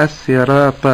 الصراط